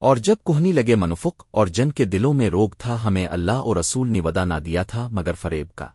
اور جب کوہنی لگے منفق اور جن کے دلوں میں روگ تھا، ہمیں اللہ اور رسول نے ودا نہ دیا تھا مگر فریب کا۔